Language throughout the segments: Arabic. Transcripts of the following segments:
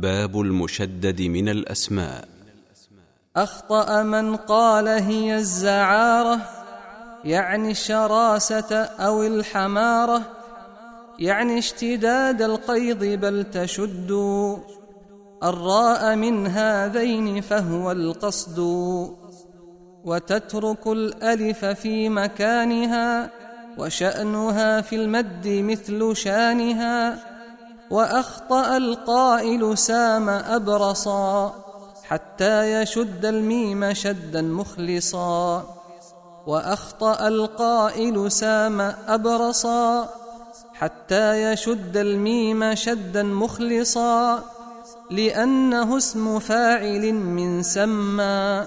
باب المشدد من الأسماء. أخطأ من قال هي الزعارة يعني الشراسة أو الحمارة يعني اشتداد القيض بل تشد. الراء من هذين فهو القصد. وتترك الألف في مكانها وشأنها في المد مثل شانها. وأخطأ القائل سام أبرصا حتى يشد الميم شدا مخلصا. وأخطأ القائل سام أبرصا حتى يشد الميم شدا مخلصا لأنه اسم فاعل من سمى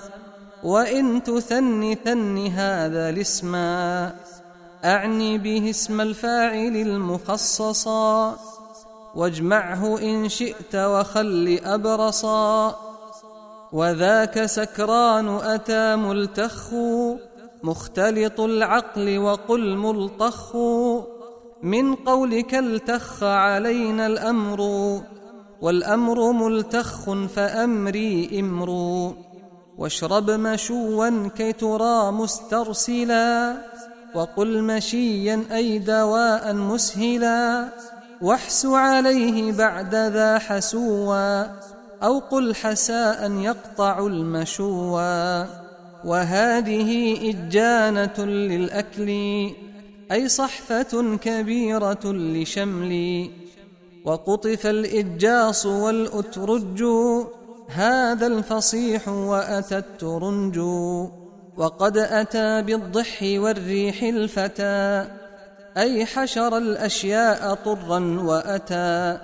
وإن تثن ثن هذا الاسم أعني به اسم الفاعل المخصصا. واجمعه إن شئت وخل أبرصا وذاك سكران أتى ملتخ مختلط العقل وقل ملطخ من قولك التخ علينا الأمر والأمر ملتخ فأمري إمر واشرب مشوا كي ترى مسترسلا وقل مشيا أي دواء مسهلا واحس عليه بعد ذا حسوا أو قل حساء يقطع المشوا وهذه إجانة للأكل أي صحفة كبيرة لشمل. وقطف الإجاص والأترج هذا الفصيح وأتى الترنج. وقد أتى بالضح والريح الفتى. أي حشر الأشياء طرا وأتى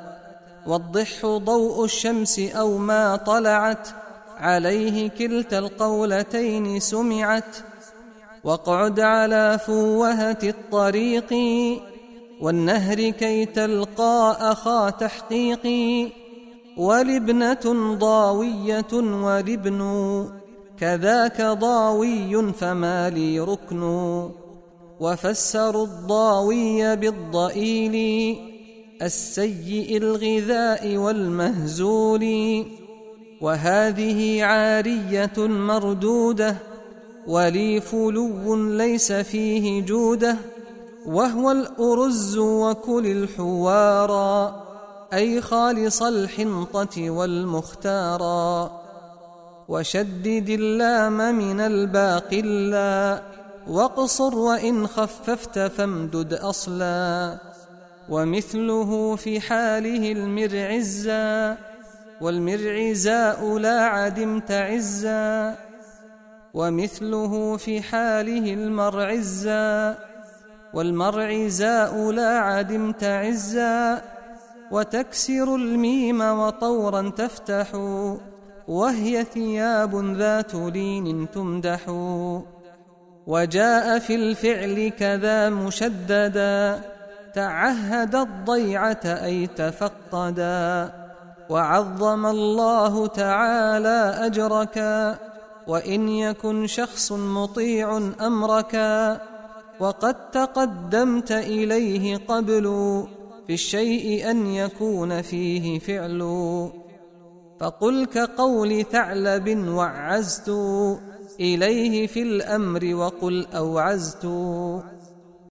والضح ضوء الشمس أو ما طلعت عليه كلتا القولتين سمعت واقعد على فوهة الطريق والنهر كي تلقى أخا تحقيق ولبنة ضاوية ولبن كذاك ضاوي فما لي ركن. وفسروا الضاوي بالضئيل السيء الغذاء والمهزول. وهذه عارية مردودة ولي فلو ليس فيه جوده وهو الأرز وكل الحوارا أي خالص الحنطة والمختارا وشدد اللام من الباقي اللا. واقصر وإن خففت فامدد أصلا. ومثله في حاله المرعزا والمرعزاء لا عدمت عزا. ومثله في حاله المرعزا والمرعزاء لا عدمت عزا. وتكسر الميم وطورا تفتح. وهي ثياب ذات لين تمدح. وجاء في الفعل كذا مشددا. تعهد الضيعة أي تفقدا. وعظم الله تعالى اجرك وإن يكن شخص مطيع امرك وقد تقدمت إليه قبل في الشيء أن يكون فيه فعل. فقل كقول ثعلب وعزت. إليه في الأمر وقل أوعزت.